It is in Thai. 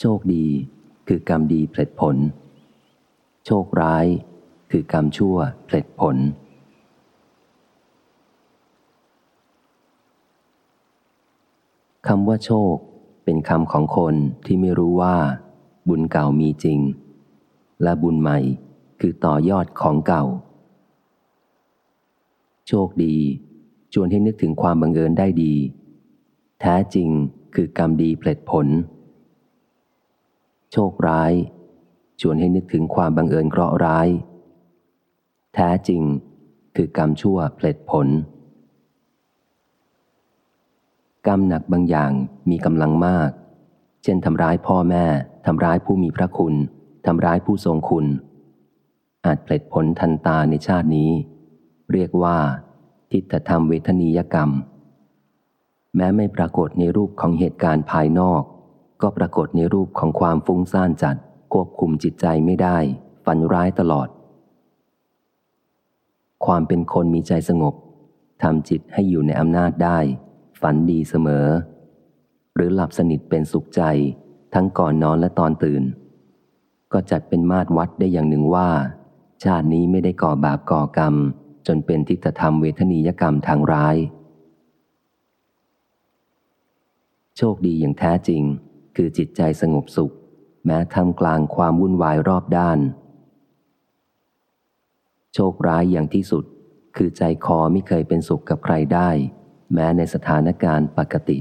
โชคดีคือกรรมดีเพลิดผล โชคร้ายคือกรรมชั่วเพลิดผล คำว่าโชคเป็นคำของคนที่ไม่รู้ว่า บุญเก่ามีจริง และบุญใหม่คือต่อยอดของเก่า โชคดีชวนให้นึกถึงความบังเอิญได้ดี แท้จริงคือกรรมดีเพลิดผล ชคร้าย ชวนให้นึกถึงความบังเอิญเคราะห์ร้าย แท้จริงคือกรรมชั่วเพลิดผล กรรมหนักบางอย่างมีกำลังมาก เช่นทำร้ายพ่อแม่ ทำร้ายผู้มีพระคุณ ทำร้ายผู้ทรงคุณ อาจเปลดผลทันตาในชาตินี้ เรียกว่า ทิฏฐธรรมเวทนียกรรม แม้ไม่ปรากฏในรูปของเหตุการณ์ภายนอก ก็ปรากฏในรูปของความฟุ้งซ่านจัด ควบคุมจิตใจไม่ได้ ฝันร้ายตลอด ความเป็นคนมีใจสงบทำจิตให้อยู่ในอำนาจได้ ฝันดีเสมอ หรือหลับสนิทเป็นสุขใจ ทั้งก่อนนอนและตอนตื่น ก็จัดเป็นมาตรวัดได้อย่างหนึ่งว่า ชาตินี้ไม่ได้ก่อบาปก่อกรรม จนเป็นทิฏฐธรรมเวทนียกรรมทางร้าย โชคดีอย่างแท้จริง คือจิตใจสงบสุข แม้ทำกลางความวุ่นวายรอบด้าน โชคร้ายอย่างที่สุด คือใจคอไม่เคยเป็นสุขกับใครได้ แม้ในสถานการณ์ปกติ